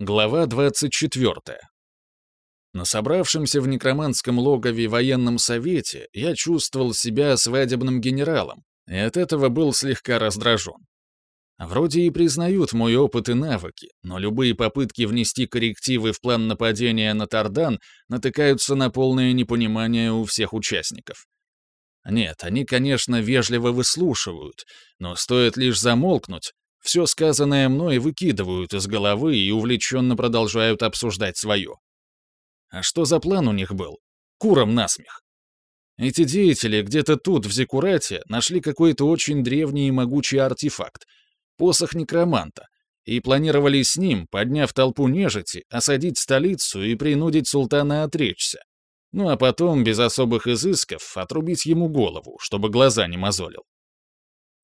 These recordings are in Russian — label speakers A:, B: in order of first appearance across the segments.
A: Глава 24. На собравшемся в некроманском логове военном совете я чувствовал себя свадебным генералом, и от этого был слегка раздражен. Вроде и признают мой опыт и навыки, но любые попытки внести коррективы в план нападения на Тардан натыкаются на полное непонимание у всех участников. Нет, они, конечно, вежливо выслушивают, но стоит лишь замолкнуть, все сказанное мной выкидывают из головы и увлеченно продолжают обсуждать свое. А что за план у них был? Куром насмех. Эти деятели где-то тут, в Зекурате, нашли какой-то очень древний и могучий артефакт — посох некроманта, и планировали с ним, подняв толпу нежити, осадить столицу и принудить султана отречься. Ну а потом, без особых изысков, отрубить ему голову, чтобы глаза не мозолил.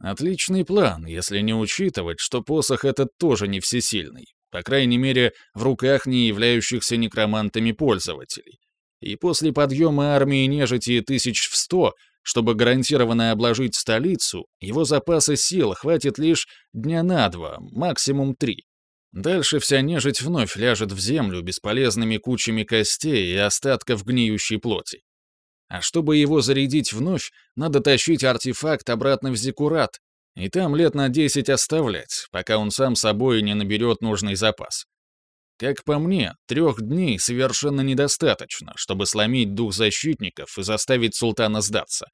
A: Отличный план, если не учитывать, что посох этот тоже не всесильный, по крайней мере, в руках не являющихся некромантами пользователей. И после подъема армии нежити тысяч в сто, чтобы гарантированно обложить столицу, его запаса сил хватит лишь дня на два, максимум три. Дальше вся нежить вновь ляжет в землю бесполезными кучами костей и остатков гниющей плоти. А чтобы его зарядить вновь, надо тащить артефакт обратно в Зиккурат, и там лет на 10 оставлять, пока он сам собой не наберет нужный запас. Как по мне, трех дней совершенно недостаточно, чтобы сломить дух защитников и заставить султана сдаться.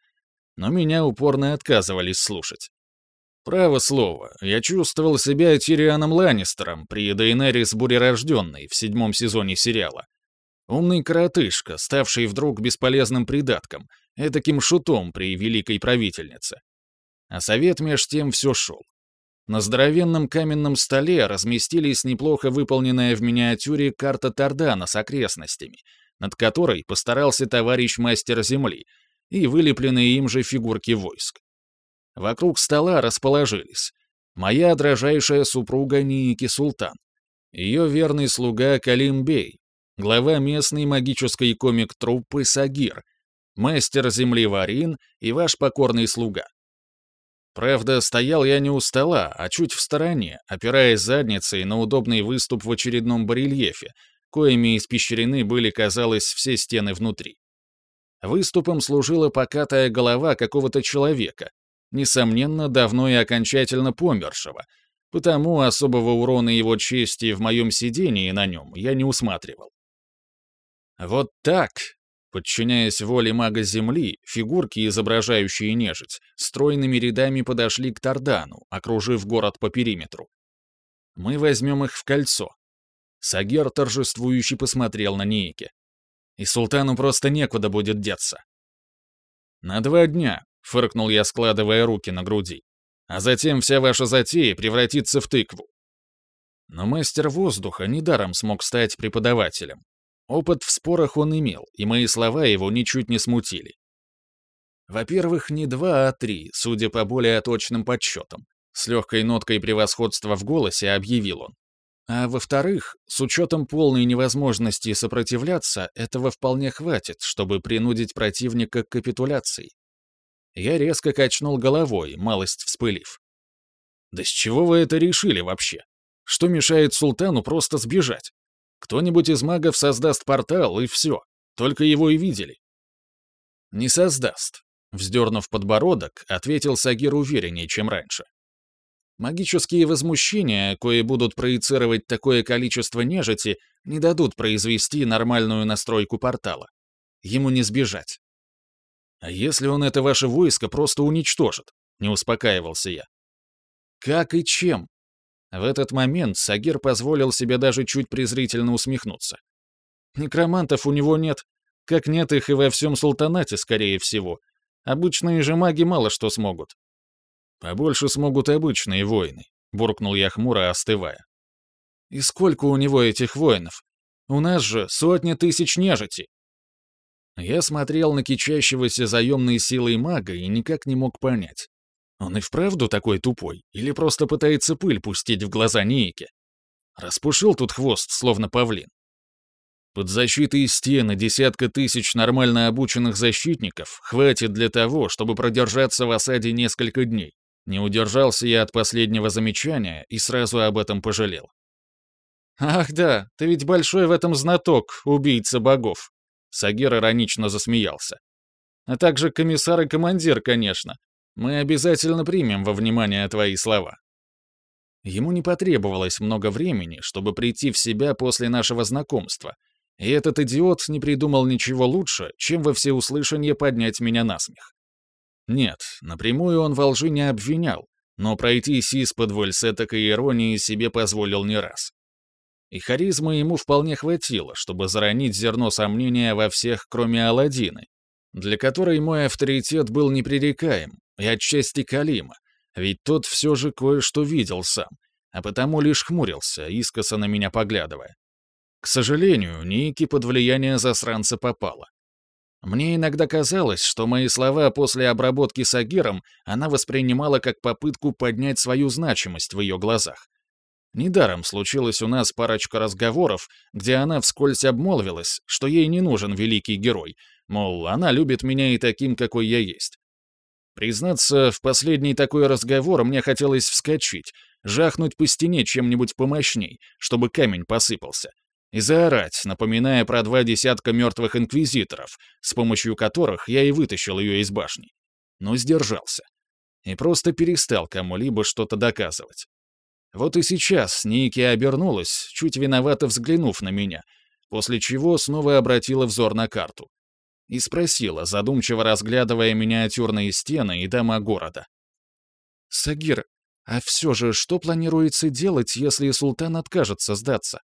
A: Но меня упорно отказывались слушать. Право слово, я чувствовал себя Тирианом Ланнистером при Дейнерис Бурерожденной в седьмом сезоне сериала. Умный коротышка, ставший вдруг бесполезным придатком, этаким шутом при великой правительнице. А совет меж тем все шел. На здоровенном каменном столе разместились неплохо выполненная в миниатюре карта Тардана с окрестностями, над которой постарался товарищ мастер земли, и вылепленные им же фигурки войск. Вокруг стола расположились моя дрожайшая супруга Ники Султан, ее верный слуга Калимбей, глава местной магической комик-труппы Сагир, мастер земли Варин и ваш покорный слуга. Правда, стоял я не у стола, а чуть в стороне, опираясь задницей на удобный выступ в очередном барельефе, коими испещрены были, казалось, все стены внутри. Выступом служила покатая голова какого-то человека, несомненно, давно и окончательно помершего, потому особого урона его чести в моем сидении на нем я не усматривал. Вот так, подчиняясь воле мага Земли, фигурки, изображающие нежить, стройными рядами подошли к Тардану, окружив город по периметру. Мы возьмем их в кольцо. Сагер торжествующе посмотрел на Нейке. И султану просто некуда будет деться. «На два дня», — фыркнул я, складывая руки на груди. «А затем вся ваша затея превратится в тыкву». Но мастер воздуха недаром смог стать преподавателем. Опыт в спорах он имел, и мои слова его ничуть не смутили. Во-первых, не два, а три, судя по более точным подсчетам. С легкой ноткой превосходства в голосе объявил он. А во-вторых, с учетом полной невозможности сопротивляться, этого вполне хватит, чтобы принудить противника к капитуляции. Я резко качнул головой, малость вспылив. «Да с чего вы это решили вообще? Что мешает султану просто сбежать? Кто-нибудь из магов создаст портал, и все. Только его и видели. Не создаст. Вздернув подбородок, ответил Сагир увереннее, чем раньше. Магические возмущения, кои будут проецировать такое количество нежити, не дадут произвести нормальную настройку портала. Ему не сбежать. А если он это ваше войско просто уничтожит? Не успокаивался я. Как и чем? В этот момент Сагир позволил себе даже чуть презрительно усмехнуться. Некромантов у него нет, как нет их и во всем султанате, скорее всего. Обычные же маги мало что смогут. Побольше смогут обычные воины, буркнул я хмуро, остывая. И сколько у него этих воинов? У нас же сотни тысяч нежити. Я смотрел на кичащегося заемной силой мага и никак не мог понять, он и вправду такой тупой? Или просто пытается пыль пустить в глаза Нейке? Распушил тут хвост, словно павлин. Под защитой стены десятка тысяч нормально обученных защитников хватит для того, чтобы продержаться в осаде несколько дней. Не удержался я от последнего замечания и сразу об этом пожалел. «Ах да, ты ведь большой в этом знаток, убийца богов!» Сагир иронично засмеялся. «А также комиссар и командир, конечно. Мы обязательно примем во внимание твои слова». Ему не потребовалось много времени, чтобы прийти в себя после нашего знакомства, и этот идиот не придумал ничего лучше, чем во всеуслышание поднять меня на смех. Нет, напрямую он во лжи не обвинял, но пройтись из-под с этакой иронией себе позволил не раз. И харизмы ему вполне хватило, чтобы заронить зерно сомнения во всех, кроме Аладдины, для которой мой авторитет был непререкаем, и отчасти Калима, ведь тот все же кое-что видел сам, а потому лишь хмурился, искоса на меня поглядывая. К сожалению, Ники под влияние засранца попала. Мне иногда казалось, что мои слова после обработки с Агиром она воспринимала как попытку поднять свою значимость в ее глазах. Недаром случилось у нас парочка разговоров, где она вскользь обмолвилась, что ей не нужен великий герой, мол, она любит меня и таким, какой я есть. Признаться, в последний такой разговор мне хотелось вскочить, жахнуть по стене чем-нибудь помощней, чтобы камень посыпался, и заорать, напоминая про два десятка мертвых инквизиторов, с помощью которых я и вытащил ее из башни. Но сдержался. И просто перестал кому-либо что-то доказывать. Вот и сейчас Ники обернулась, чуть виновато взглянув на меня, после чего снова обратила взор на карту. И спросила, задумчиво разглядывая миниатюрные стены и дома города. «Сагир, а все же что планируется делать, если султан откажется сдаться?»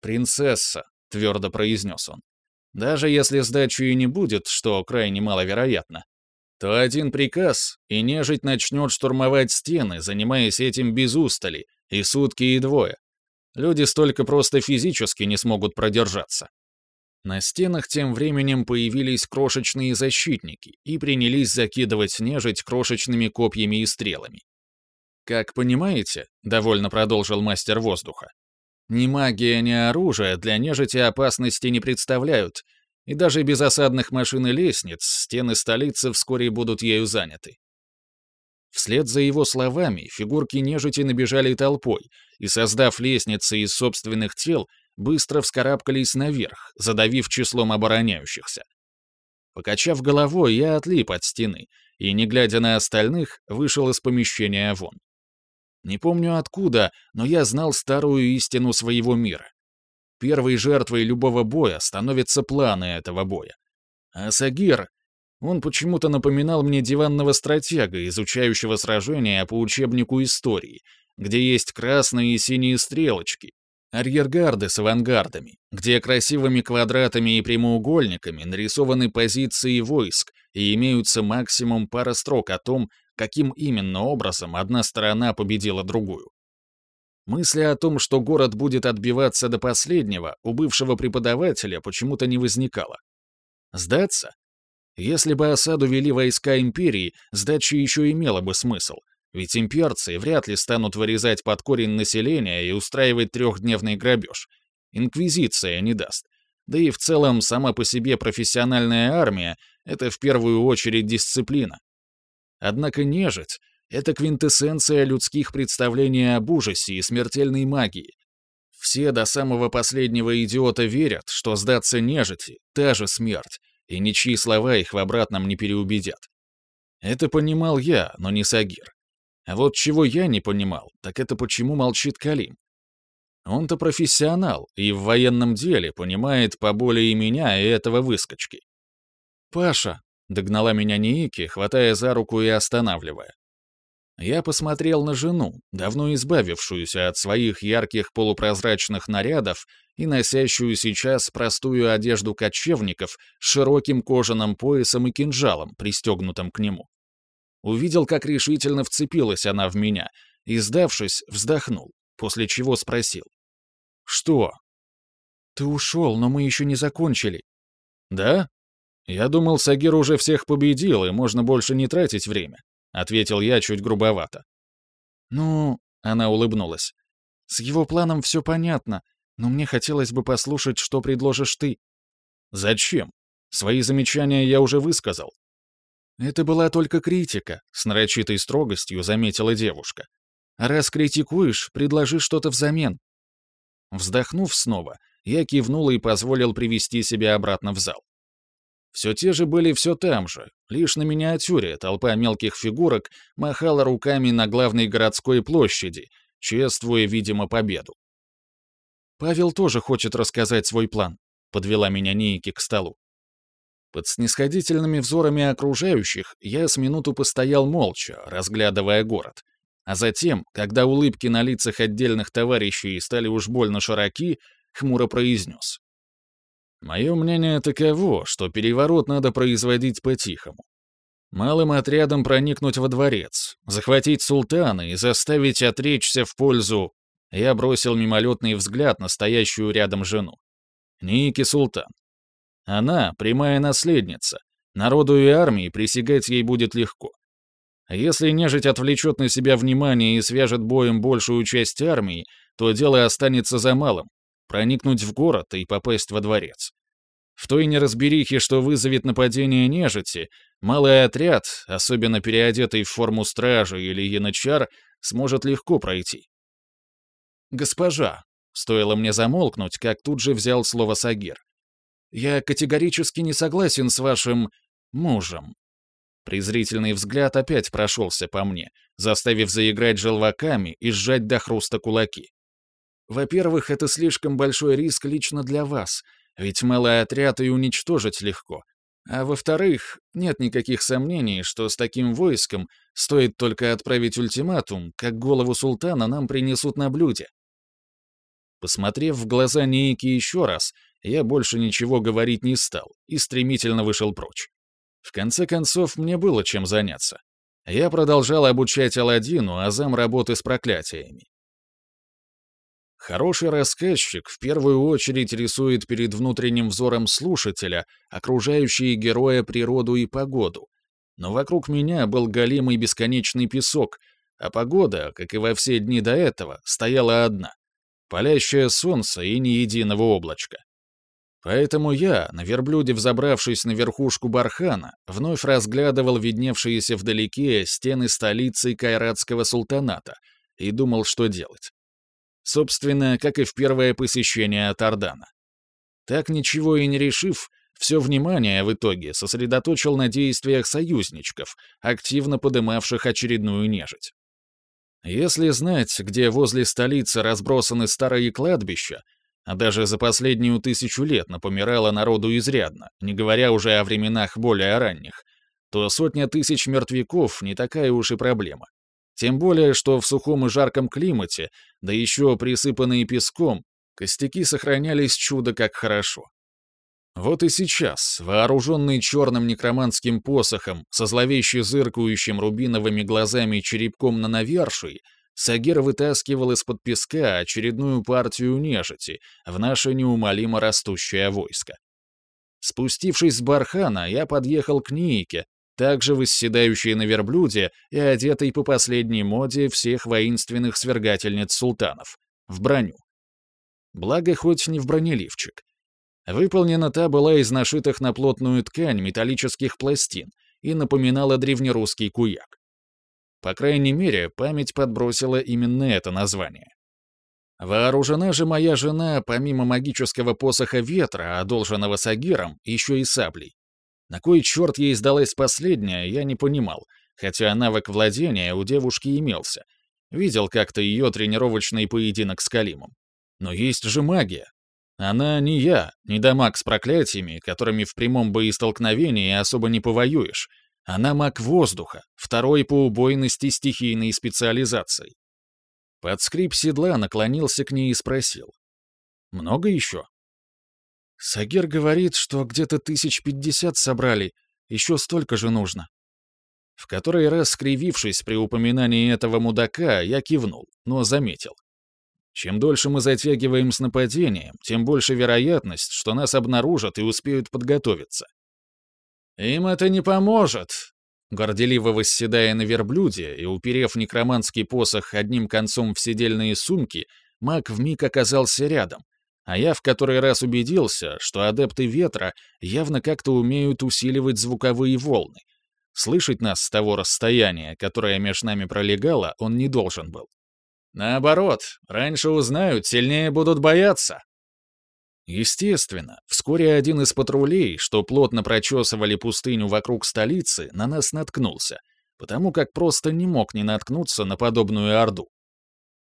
A: «Принцесса», — твердо произнес он. «Даже если сдачи и не будет, что крайне маловероятно, то один приказ, и нежить начнет штурмовать стены, занимаясь этим без устали, и сутки, и двое. Люди столько просто физически не смогут продержаться. На стенах тем временем появились крошечные защитники и принялись закидывать нежить крошечными копьями и стрелами. «Как понимаете», — довольно продолжил мастер воздуха, «ни магия, ни оружие для нежити опасности не представляют, и даже без осадных машин и лестниц стены столицы вскоре будут ею заняты. Вслед за его словами фигурки нежити набежали толпой и, создав лестницы из собственных тел, быстро вскарабкались наверх, задавив числом обороняющихся. Покачав головой, я отлип от стены и, не глядя на остальных, вышел из помещения вон. Не помню откуда, но я знал старую истину своего мира. Первой жертвой любого боя становятся планы этого боя. А Сагир, он почему-то напоминал мне диванного стратега, изучающего сражения по учебнику истории, где есть красные и синие стрелочки, арьергарды с авангардами, где красивыми квадратами и прямоугольниками нарисованы позиции войск и имеются максимум пара строк о том, каким именно образом одна сторона победила другую. Мысли о том, что город будет отбиваться до последнего, у бывшего преподавателя почему-то не возникало. Сдаться? Если бы осаду вели войска империи, сдача еще имела бы смысл, ведь имперцы вряд ли станут вырезать под корень населения и устраивать трехдневный грабеж. Инквизиция не даст. Да и в целом сама по себе профессиональная армия — это в первую очередь дисциплина. Однако нежить это квинтэссенция людских представлений об ужасе и смертельной магии. Все до самого последнего идиота верят, что сдаться нежити — та же смерть, и ничьи слова их в обратном не переубедят. Это понимал я, но не Сагир. А вот чего я не понимал, так это почему молчит Калим. Он-то профессионал и в военном деле понимает поболее меня и этого выскочки. «Паша», — догнала меня Ники, хватая за руку и останавливая. Я посмотрел на жену, давно избавившуюся от своих ярких полупрозрачных нарядов и носящую сейчас простую одежду кочевников с широким кожаным поясом и кинжалом, пристегнутым к нему. Увидел, как решительно вцепилась она в меня, и, сдавшись, вздохнул, после чего спросил. «Что?» «Ты ушел, но мы еще не закончили». «Да? Я думал, Сагир уже всех победил, и можно больше не тратить время ответил я чуть грубовато. «Ну...» — она улыбнулась. «С его планом все понятно, но мне хотелось бы послушать, что предложишь ты». «Зачем? Свои замечания я уже высказал». «Это была только критика», — с нарочитой строгостью заметила девушка. «А раз критикуешь, предложи что-то взамен». Вздохнув снова, я кивнул и позволил привести себя обратно в зал. Все те же были все там же, лишь на миниатюре толпа мелких фигурок махала руками на главной городской площади, чествуя, видимо, победу. «Павел тоже хочет рассказать свой план», — подвела меня Нейки к столу. Под снисходительными взорами окружающих я с минуту постоял молча, разглядывая город. А затем, когда улыбки на лицах отдельных товарищей стали уж больно широки, хмуро произнес. «Мое мнение таково, что переворот надо производить по-тихому. Малым отрядом проникнуть во дворец, захватить султана и заставить отречься в пользу... Я бросил мимолетный взгляд на стоящую рядом жену. Ники Султан. Она — прямая наследница. Народу и армии присягать ей будет легко. Если нежить отвлечет на себя внимание и свяжет боем большую часть армии, то дело останется за малым — проникнуть в город и попасть во дворец. В той неразберихе, что вызовет нападение нежити, малый отряд, особенно переодетый в форму стражи или янычар, сможет легко пройти. «Госпожа», — стоило мне замолкнуть, как тут же взял слово Сагир. «Я категорически не согласен с вашим... мужем». Презрительный взгляд опять прошелся по мне, заставив заиграть желваками и сжать до хруста кулаки. «Во-первых, это слишком большой риск лично для вас, ведь малый отряд и уничтожить легко. А во-вторых, нет никаких сомнений, что с таким войском стоит только отправить ультиматум, как голову султана нам принесут на блюде. Посмотрев в глаза Нейки еще раз, я больше ничего говорить не стал и стремительно вышел прочь. В конце концов, мне было чем заняться. Я продолжал обучать Аладдину азам работы с проклятиями. Хороший рассказчик в первую очередь рисует перед внутренним взором слушателя окружающие героя природу и погоду. Но вокруг меня был голимый бесконечный песок, а погода, как и во все дни до этого, стояла одна — палящее солнце и ни единого облачка. Поэтому я, на верблюде взобравшись на верхушку бархана, вновь разглядывал видневшиеся вдалеке стены столицы Кайратского султаната и думал, что делать. Собственно, как и в первое посещение Тардана. Так ничего и не решив, все внимание в итоге сосредоточил на действиях союзничков, активно подымавших очередную нежить. Если знать, где возле столицы разбросаны старые кладбища, а даже за последнюю тысячу лет напомирало народу изрядно, не говоря уже о временах более ранних, то сотня тысяч мертвяков не такая уж и проблема. Тем более, что в сухом и жарком климате, да еще присыпанные песком, костяки сохранялись чудо как хорошо. Вот и сейчас, вооруженный черным некроманским посохом, со зловеще зыркающим рубиновыми глазами черепком на навершии, Сагир вытаскивал из-под песка очередную партию нежити в наше неумолимо растущее войско. Спустившись с бархана, я подъехал к Нике, также восседающей на верблюде и одетой по последней моде всех воинственных свергательниц султанов, в броню. Благо, хоть не в бронеливчик. Выполнена та была из нашитых на плотную ткань металлических пластин и напоминала древнерусский куяк. По крайней мере, память подбросила именно это название. Вооружена же моя жена, помимо магического посоха ветра, одолженного Сагиром, еще и саблей. На кой черт ей сдалась последняя, я не понимал, хотя навык владения у девушки имелся. Видел как-то ее тренировочный поединок с Калимом. Но есть же магия. Она не я, не дамаг с проклятиями, которыми в прямом боестолкновении особо не повоюешь. Она маг воздуха, второй по убойности стихийной специализации. Под скрип седла наклонился к ней и спросил. «Много еще?» Сагир говорит, что где-то тысяч пятьдесят собрали, еще столько же нужно. В который раз, скривившись при упоминании этого мудака, я кивнул, но заметил. Чем дольше мы затягиваем с нападением, тем больше вероятность, что нас обнаружат и успеют подготовиться. «Им это не поможет!» Горделиво восседая на верблюде и уперев некроманский посох одним концом в седельные сумки, маг вмиг оказался рядом, а я в который раз убедился, что адепты ветра явно как-то умеют усиливать звуковые волны. Слышать нас с того расстояния, которое между нами пролегало, он не должен был. Наоборот, раньше узнают, сильнее будут бояться. Естественно, вскоре один из патрулей, что плотно прочесывали пустыню вокруг столицы, на нас наткнулся, потому как просто не мог не наткнуться на подобную орду.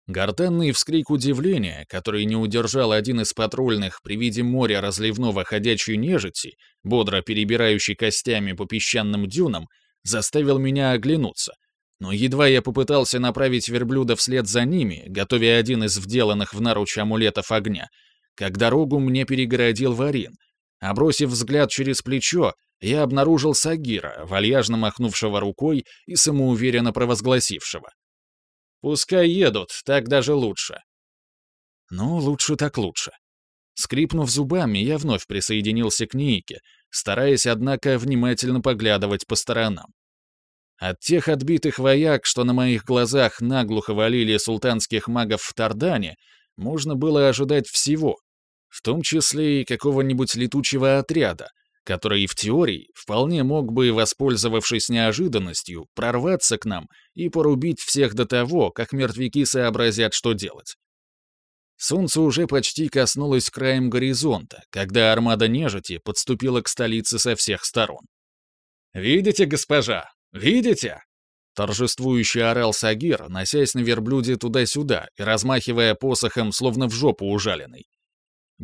A: Гортанный вскрик удивления, который не удержал один из патрульных при виде моря разливного ходячей нежити, бодро перебирающей костями по песчаным дюнам, заставил меня оглянуться. Но едва я попытался направить верблюда вслед за ними, готовя один из вделанных в наруч амулетов огня, как дорогу мне перегородил Варин, а бросив взгляд через плечо, я обнаружил Сагира, вальяжно махнувшего рукой и самоуверенно провозгласившего. «Пускай едут, так даже лучше». Ну, лучше так лучше. Скрипнув зубами, я вновь присоединился к Нике, стараясь, однако, внимательно поглядывать по сторонам. От тех отбитых вояк, что на моих глазах наглухо валили султанских магов в Тардане, можно было ожидать всего, в том числе и какого-нибудь летучего отряда, который в теории вполне мог бы, воспользовавшись неожиданностью, прорваться к нам и порубить всех до того, как мертвяки сообразят, что делать. Солнце уже почти коснулось краем горизонта, когда армада нежити подступила к столице со всех сторон. «Видите, госпожа? Видите?» Торжествующе орал Сагир, носясь на верблюде туда-сюда и размахивая посохом, словно в жопу ужаленный.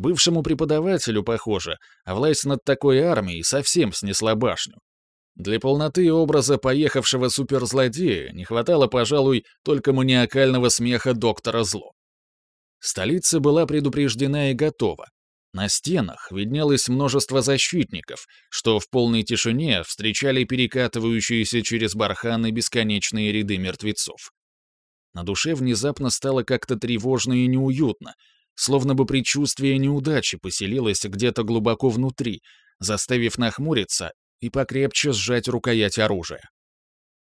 A: Бывшему преподавателю, похоже, а власть над такой армией совсем снесла башню. Для полноты образа поехавшего суперзлодея не хватало, пожалуй, только маниакального смеха доктора Зло. Столица была предупреждена и готова, на стенах виднелось множество защитников, что в полной тишине встречали перекатывающиеся через барханы бесконечные ряды мертвецов. На душе внезапно стало как-то тревожно и неуютно, словно бы предчувствие неудачи поселилось где-то глубоко внутри, заставив нахмуриться и покрепче сжать рукоять оружия.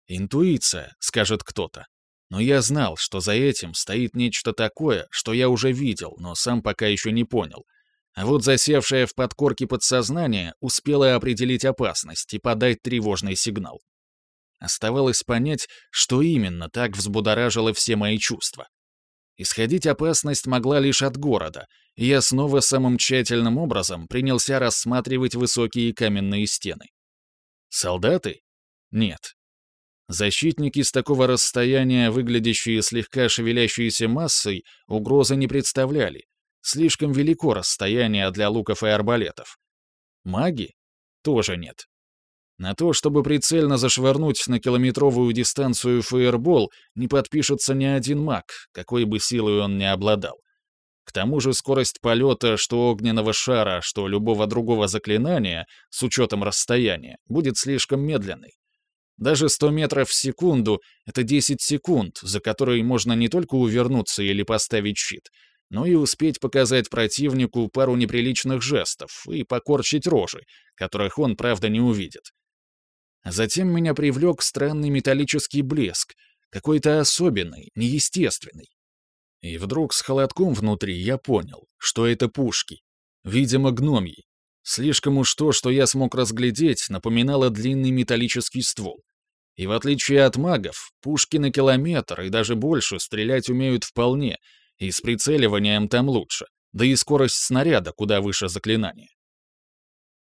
A: «Интуиция», — скажет кто-то. Но я знал, что за этим стоит нечто такое, что я уже видел, но сам пока еще не понял, а вот засевшее в подкорке подсознание успело определить опасность и подать тревожный сигнал. Оставалось понять, что именно так взбудоражило все мои чувства. Исходить опасность могла лишь от города, и я снова самым тщательным образом принялся рассматривать высокие каменные стены. Солдаты? Нет. Защитники с такого расстояния, выглядящие слегка шевелящейся массой, угрозы не представляли, Слишком велико расстояние для луков и арбалетов. Маги? Тоже нет. На то, чтобы прицельно зашвырнуть на километровую дистанцию фаербол, не подпишется ни один маг, какой бы силой он ни обладал. К тому же скорость полета что огненного шара, что любого другого заклинания, с учетом расстояния, будет слишком медленной. Даже 100 метров в секунду — это 10 секунд, за которые можно не только увернуться или поставить щит, но и успеть показать противнику пару неприличных жестов и покорчить рожи, которых он, правда, не увидит. Затем меня привлек странный металлический блеск, какой-то особенный, неестественный. И вдруг с холодком внутри я понял, что это пушки, видимо, гномьи. Слишком уж то, что я смог разглядеть, напоминало длинный металлический ствол. И в отличие от магов, пушки на километр и даже больше стрелять умеют вполне — и с прицеливанием там лучше, да и скорость снаряда куда выше заклинания.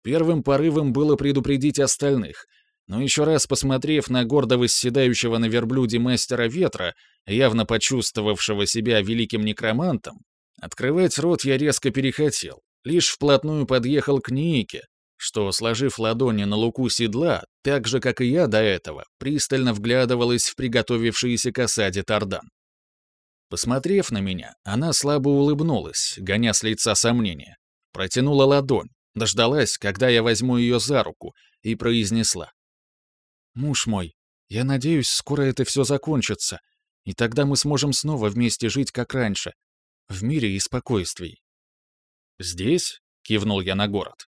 A: Первым порывом было предупредить остальных, но еще раз посмотрев на гордо восседающего на верблюде мастера ветра, явно почувствовавшего себя великим некромантом, открывать рот я резко перехотел, лишь вплотную подъехал к Нике, что, сложив ладони на луку седла, так же, как и я до этого, пристально вглядывалась в приготовившийся к осаде Тардан. Посмотрев на меня, она слабо улыбнулась, гоня с лица сомнения. Протянула ладонь, дождалась, когда я возьму ее за руку, и произнесла. «Муж мой, я надеюсь, скоро это все закончится, и тогда мы сможем снова вместе жить, как раньше, в мире и спокойствии». «Здесь?» — кивнул я на город.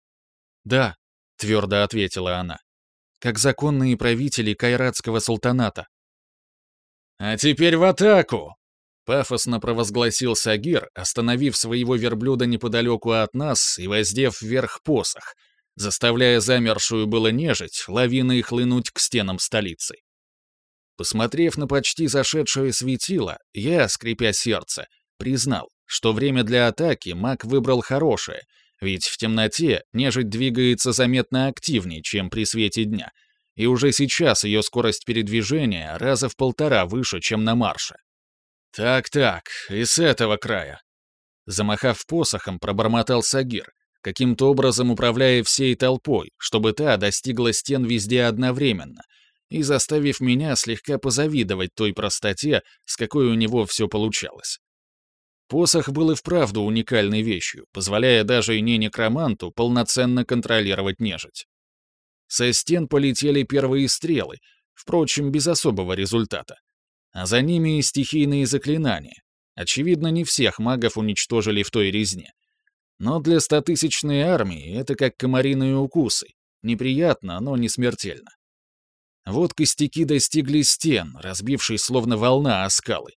A: «Да», — твердо ответила она, — «как законные правители Кайратского султаната». «А теперь в атаку!» Пафосно провозгласил Сагир, остановив своего верблюда неподалеку от нас и воздев вверх посох, заставляя замершую было нежить лавиной хлынуть к стенам столицы. Посмотрев на почти зашедшее светило, я, скрипя сердце, признал, что время для атаки маг выбрал хорошее, ведь в темноте нежить двигается заметно активнее, чем при свете дня, и уже сейчас ее скорость передвижения раза в полтора выше, чем на марше. «Так-так, и с этого края». Замахав посохом, пробормотал Сагир, каким-то образом управляя всей толпой, чтобы та достигла стен везде одновременно, и заставив меня слегка позавидовать той простоте, с какой у него все получалось. Посох был и вправду уникальной вещью, позволяя даже и не некроманту полноценно контролировать нежить. Со стен полетели первые стрелы, впрочем, без особого результата. А за ними и стихийные заклинания. Очевидно, не всех магов уничтожили в той резне. Но для стотысячной армии это как комариные укусы. Неприятно, но не смертельно. Вот костяки достигли стен, разбившись словно волна о скалы.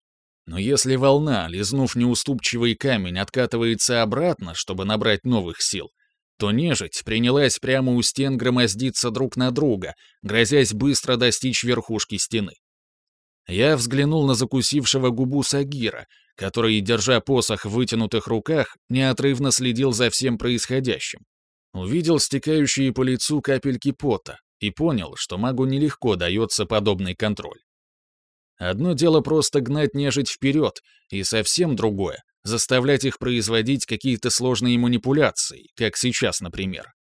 A: Но если волна, лизнув неуступчивый камень, откатывается обратно, чтобы набрать новых сил, то нежить принялась прямо у стен громоздиться друг на друга, грозясь быстро достичь верхушки стены. Я взглянул на закусившего губу Сагира, который, держа посох в вытянутых руках, неотрывно следил за всем происходящим. Увидел стекающие по лицу капельки пота, и понял, что магу нелегко дается подобный контроль. Одно дело просто гнать нежить вперед, и совсем другое — заставлять их производить какие-то сложные манипуляции, как сейчас, например.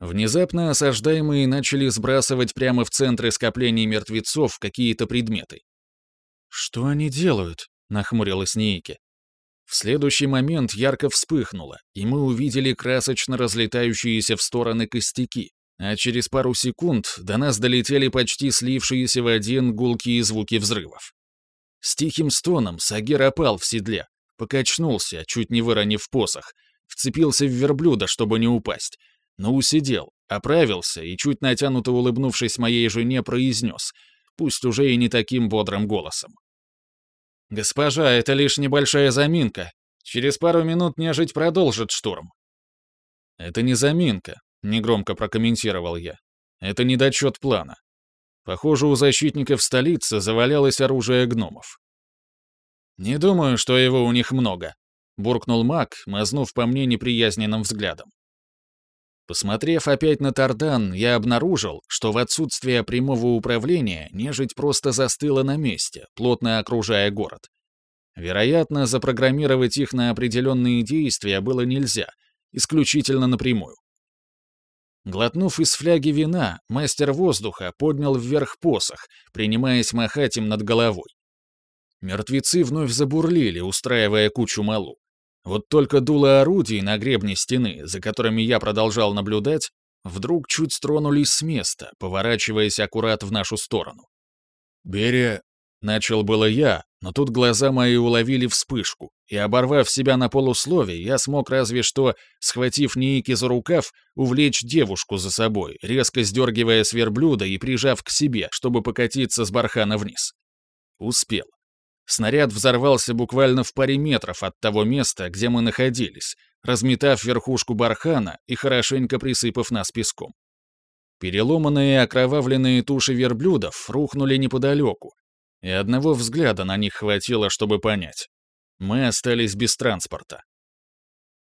A: Внезапно осаждаемые начали сбрасывать прямо в центры скоплений мертвецов какие-то предметы. «Что они делают?» — нахмурилась Нейки. В следующий момент ярко вспыхнуло, и мы увидели красочно разлетающиеся в стороны костяки, а через пару секунд до нас долетели почти слившиеся в один гулкие звуки взрывов. С тихим стоном Сагир опал в седле, покачнулся, чуть не выронив посох, вцепился в верблюда, чтобы не упасть, но усидел, оправился и, чуть натянуто улыбнувшись моей жене, произнес, пусть уже и не таким бодрым голосом. «Госпожа, это лишь небольшая заминка. Через пару минут нежить продолжит штурм». «Это не заминка негромко прокомментировал я. Это недочет плана. Похоже, у защитников столицы завалялось оружие гномов. «Не думаю, что его у них много», — буркнул маг, мазнув по мне неприязненным взглядом. Посмотрев опять на Тардан, я обнаружил, что в отсутствие прямого управления нежить просто застыла на месте, плотно окружая город. Вероятно, запрограммировать их на определенные действия было нельзя, исключительно напрямую. Глотнув из фляги вина, мастер воздуха поднял вверх посох, принимаясь махать им над головой. Мертвецы вновь забурлили, устраивая кучу малу. Вот только дуло орудий на гребне стены, за которыми я продолжал наблюдать, вдруг чуть стронулись с места, поворачиваясь аккурат в нашу сторону. «Берия...» — начал было я, но тут глаза мои уловили вспышку, и, оборвав себя на полуслове, я смог разве что, схватив Ники за рукав, увлечь девушку за собой, резко сдергивая с верблюда и прижав к себе, чтобы покатиться с бархана вниз. Успел. Снаряд взорвался буквально в паре метров от того места, где мы находились, разметав верхушку бархана и хорошенько присыпав нас песком. Переломанные и окровавленные туши верблюдов рухнули неподалеку, и одного взгляда на них хватило, чтобы понять. Мы остались без транспорта.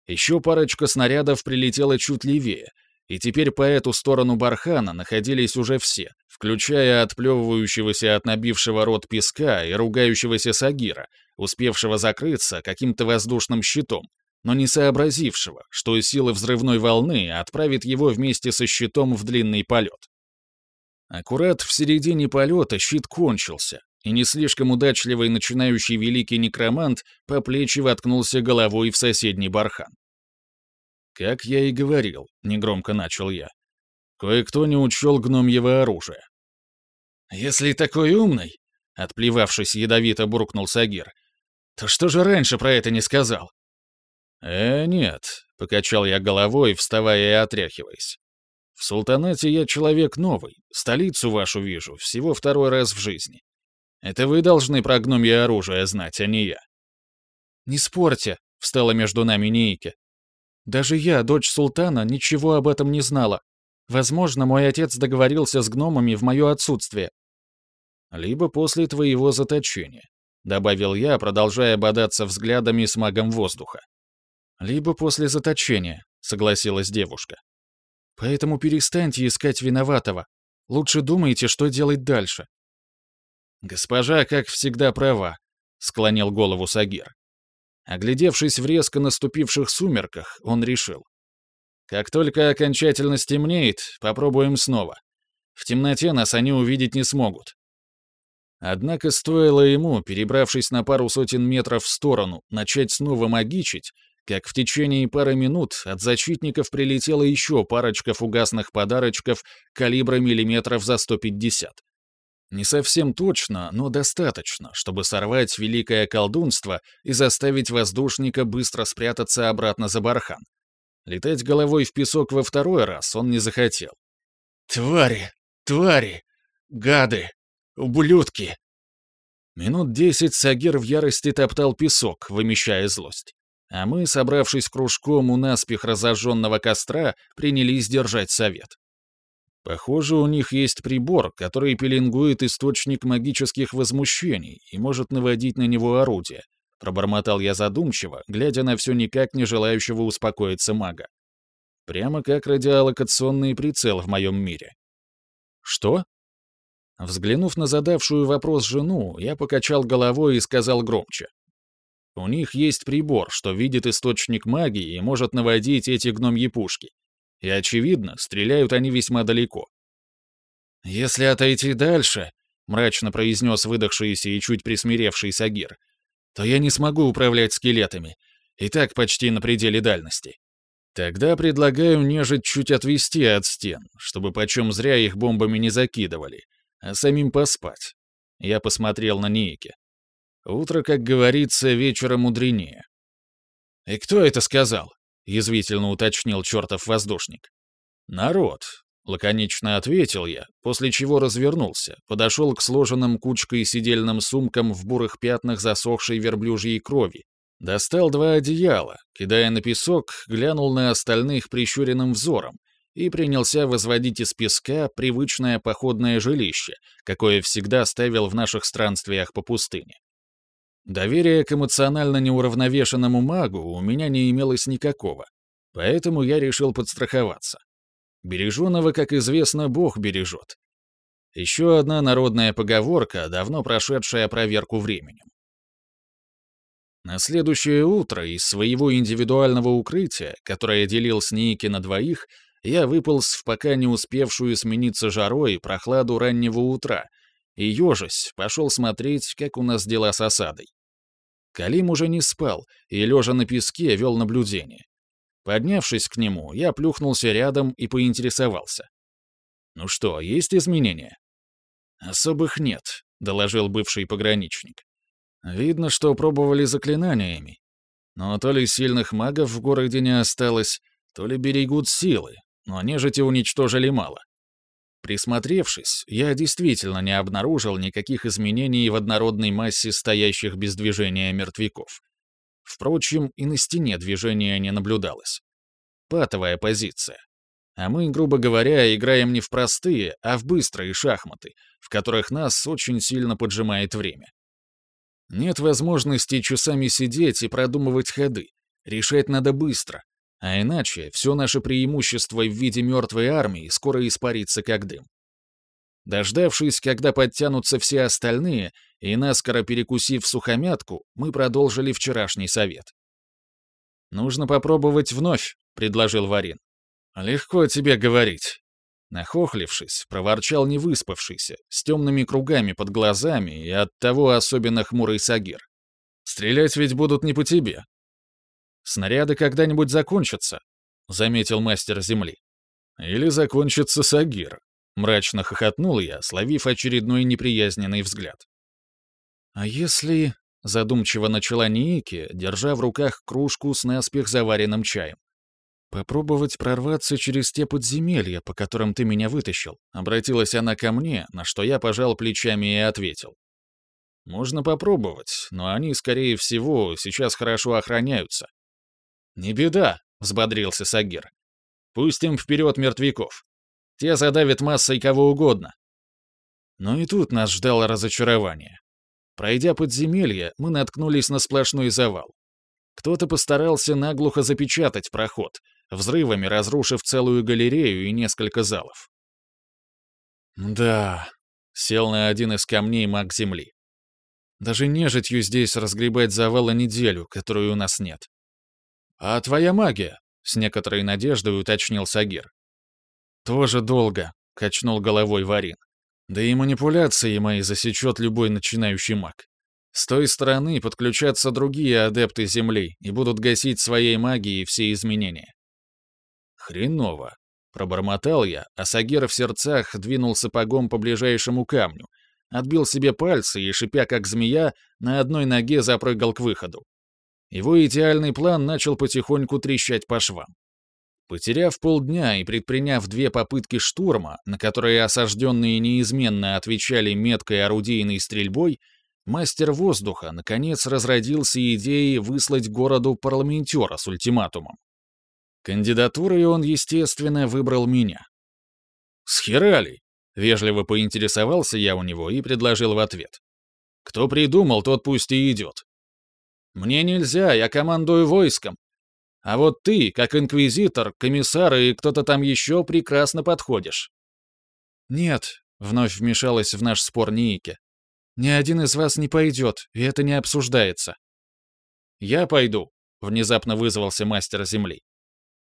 A: Еще парочка снарядов прилетела чуть левее, и теперь по эту сторону бархана находились уже все, включая отплевывающегося от набившего рот песка и ругающегося Сагира, успевшего закрыться каким-то воздушным щитом, но не сообразившего, что силы взрывной волны отправит его вместе со щитом в длинный полет. Аккурат в середине полета щит кончился, и не слишком удачливый начинающий великий некромант по плечи воткнулся головой в соседний бархан. «Как я и говорил», — негромко начал я, — «кое-кто не учел гномьего оружия». «Если такой умный», — отплевавшись ядовито буркнул Сагир, — «то что же раньше про это не сказал?» «Э, нет», — покачал я головой, вставая и отряхиваясь. «В султанате я человек новый, столицу вашу вижу всего второй раз в жизни. Это вы должны про гномье оружие знать, а не я». «Не спорьте», — встала между нами Нейки. «Даже я, дочь султана, ничего об этом не знала. Возможно, мой отец договорился с гномами в мое отсутствие». Либо после твоего заточения», — добавил я, продолжая бодаться взглядами с магом воздуха. «Либо после заточения», — согласилась девушка. «Поэтому перестаньте искать виноватого. Лучше думайте, что делать дальше». «Госпожа, как всегда, права», — склонил голову Сагир. Оглядевшись в резко наступивших сумерках, он решил. «Как только окончательно стемнеет, попробуем снова. В темноте нас они увидеть не смогут. Однако стоило ему, перебравшись на пару сотен метров в сторону, начать снова магичить, как в течение пары минут от защитников прилетела еще парочка фугасных подарочков калибра миллиметров за 150. Не совсем точно, но достаточно, чтобы сорвать великое колдунство и заставить воздушника быстро спрятаться обратно за бархан. Летать головой в песок во второй раз он не захотел.
B: «Твари! Твари! Гады! Ублюдки!»
A: Минут десять Сагир в ярости топтал песок, вымещая злость. А мы, собравшись кружком у наспех разожженного костра, принялись держать совет. Похоже, у них есть прибор, который пеленгует источник магических возмущений и может наводить на него орудие. Пробормотал я задумчиво, глядя на все никак не желающего успокоиться мага. Прямо как радиолокационный прицел в моем мире. Что? Взглянув на задавшую вопрос жену, я покачал головой и сказал громче. У них есть прибор, что видит источник магии и может наводить эти гномьи пушки. И, очевидно, стреляют они весьма далеко. «Если отойти дальше», — мрачно произнес выдохшийся и чуть присмиревший Сагир, «то я не смогу управлять скелетами, и так почти на пределе дальности. Тогда предлагаю нежить чуть отвести от стен, чтобы почем зря их бомбами не закидывали, а самим поспать. Я посмотрел на Нейке. Утро, как говорится, вечера мудренее. «И кто это сказал?» — язвительно уточнил чертов воздушник. «Народ», — лаконично ответил я, после чего развернулся, подошел к сложенным кучкой сидельным сумкам в бурых пятнах засохшей верблюжьей крови, достал два одеяла, кидая на песок, глянул на остальных прищуренным взором и принялся возводить из песка привычное походное жилище, какое всегда ставил в наших странствиях по пустыне. Доверия к эмоционально неуравновешенному магу у меня не имелось никакого, поэтому я решил подстраховаться. Береженого, как известно, Бог бережет. Еще одна народная поговорка, давно прошедшая проверку временем. На следующее утро из своего индивидуального укрытия, которое делил с Ники на двоих, я выполз в пока не успевшую смениться жарой прохладу раннего утра и, ежась, пошел смотреть, как у нас дела с осадой. Калим уже не спал и, лежа на песке, вел наблюдение. Поднявшись к нему, я плюхнулся рядом и поинтересовался. «Ну что, есть изменения?» «Особых нет», — доложил бывший пограничник. «Видно, что пробовали заклинаниями. Но то ли сильных магов в городе не осталось, то ли берегут силы, но нежити уничтожили мало. Присмотревшись, я действительно не обнаружил никаких изменений в однородной массе стоящих без движения мертвяков. Впрочем, и на стене движения не наблюдалось. Патовая позиция. А мы, грубо говоря, играем не в простые, а в быстрые шахматы, в которых нас очень сильно поджимает время. Нет возможности часами сидеть и продумывать ходы. Решать надо быстро, а иначе все наше преимущество в виде мертвой армии скоро испарится как дым. Дождавшись, когда подтянутся все остальные, и наскоро перекусив сухомятку, мы продолжили вчерашний совет. «Нужно попробовать вновь», — предложил Варин. «Легко тебе говорить». Нахохлившись, проворчал невыспавшийся, с темными кругами под глазами и оттого особенно хмурый Сагир. «Стрелять ведь будут не по тебе, Снаряды когда-нибудь закончатся», — заметил мастер земли. «Или закончится Сагир», — мрачно хохотнул я, словив очередной неприязненный взгляд. «А если...» — задумчиво начала Ники, держа в руках кружку с наспех заваренным чаем. «Попробовать прорваться через те подземелья, по которым ты меня вытащил», — обратилась она ко мне, на что я пожал плечами и ответил. «Можно попробовать, но они, скорее всего, сейчас хорошо охраняются. «Не беда», — взбодрился Сагир. «Пустим вперед мертвяков. Те задавят массой кого угодно». Но и тут нас ждало разочарование. Пройдя подземелье, мы наткнулись на сплошной завал. Кто-то постарался наглухо запечатать проход, взрывами разрушив целую галерею и несколько залов. «Да», — сел на один из камней маг земли. «Даже нежитью здесь разгребать завалы неделю, которой у нас нет». «А твоя магия?» — с некоторой надеждой уточнил Сагир. «Тоже долго», — качнул головой Варин. «Да и манипуляции мои засечет любой начинающий маг. С той стороны подключатся другие адепты Земли и будут гасить своей магией все изменения». «Хреново», Пробормотал я, а Сагир в сердцах двинул сапогом по ближайшему камню, отбил себе пальцы и, шипя как змея, на одной ноге запрыгал к выходу. Его идеальный план начал потихоньку трещать по швам. Потеряв полдня и предприняв две попытки штурма, на которые осажденные неизменно отвечали меткой орудийной стрельбой, мастер воздуха наконец разродился идеей выслать городу парламентера с ультиматумом. Кандидатурой он, естественно, выбрал меня. «Схерали!» — вежливо поинтересовался я у него и предложил в ответ. «Кто придумал, тот пусть и идет. Мне нельзя, я командую войском. А вот ты, как инквизитор, комиссар и кто-то там еще, прекрасно подходишь». «Нет», — вновь вмешалась в наш спор Ники. «Ни один из вас не пойдет, и это не обсуждается». «Я пойду», — внезапно вызвался мастер земли.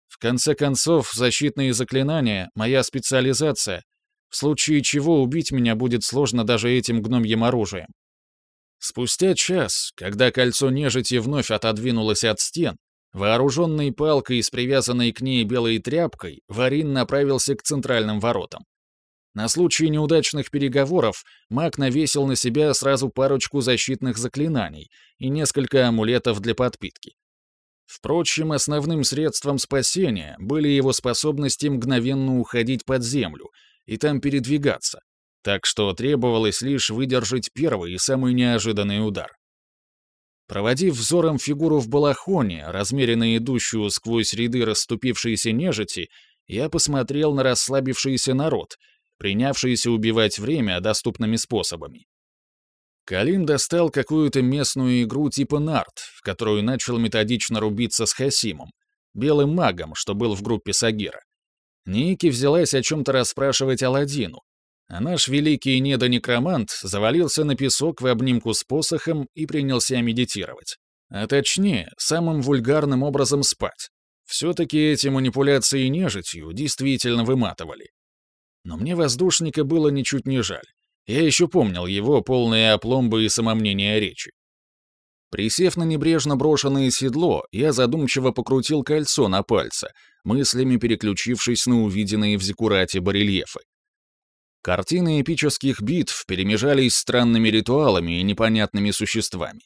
A: В конце концов, защитные заклинания — моя специализация, в случае чего убить меня будет сложно даже этим гномьим оружием. Спустя час, когда кольцо нежити вновь отодвинулось от стен, вооруженный палкой с привязанной к ней белой тряпкой, Варин направился к центральным воротам. На случай неудачных переговоров маг навесил на себя сразу парочку защитных заклинаний и несколько амулетов для подпитки. Впрочем, основным средством спасения были его способности мгновенно уходить под землю и там передвигаться, так что требовалось лишь выдержать первый и самый неожиданный удар. Проводив взором фигуру в балахоне, размеренно идущую сквозь ряды расступившейся нежити, я посмотрел на расслабившийся народ, принявшийся убивать время доступными способами. Калин достал какую-то местную игру типа нарт, в которую начал методично рубиться с Хасимом, белым магом, что был в группе Сагира. Ники взялась о чем-то расспрашивать Аладдину, а наш великий недонекромант завалился на песок в обнимку с посохом и принялся медитировать. А точнее, самым вульгарным образом спать. Все-таки эти манипуляции нежитью действительно выматывали. Но мне воздушника было ничуть не жаль. Я еще помнил его полные опломбы и самомнения речи. Присев на небрежно брошенное седло, я задумчиво покрутил кольцо на пальце, мыслями переключившись на увиденные в Зикурате барельефы. Картины эпических битв перемежались странными ритуалами и непонятными существами.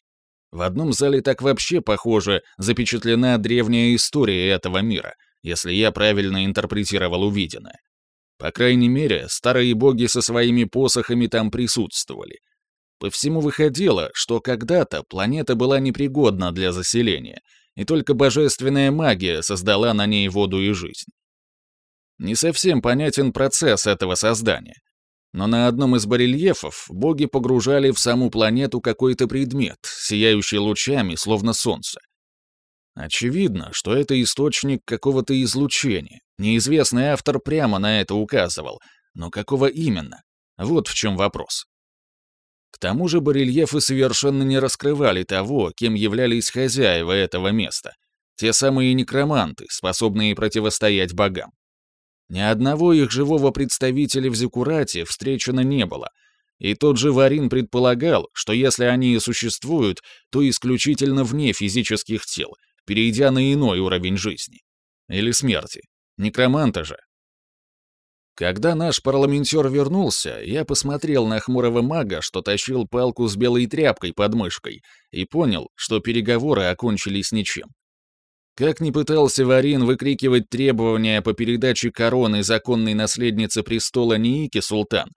A: В одном зале так вообще, похоже, запечатлена древняя история этого мира, если я правильно интерпретировал увиденное. По крайней мере, старые боги со своими посохами там присутствовали. По всему выходило, что когда-то планета была непригодна для заселения, и только божественная магия создала на ней воду и жизнь. Не совсем понятен процесс этого создания. Но на одном из барельефов боги погружали в саму планету какой-то предмет, сияющий лучами, словно солнце. Очевидно, что это источник какого-то излучения. Неизвестный автор прямо на это указывал. Но какого именно? Вот в чем вопрос. К тому же барельефы совершенно не раскрывали того, кем являлись хозяева этого места. Те самые некроманты, способные противостоять богам. Ни одного их живого представителя в Зикурате встречено не было, и тот же Варин предполагал, что если они и существуют, то исключительно вне физических тел — перейдя на иной уровень жизни. Или смерти. Некроманта же. Когда наш парламентер вернулся, я посмотрел на хмурого мага, что тащил палку с белой тряпкой под мышкой, и понял, что переговоры окончились ничем. Как ни пытался Варин выкрикивать требования по передаче короны законной наследнице престола Ниики Султан,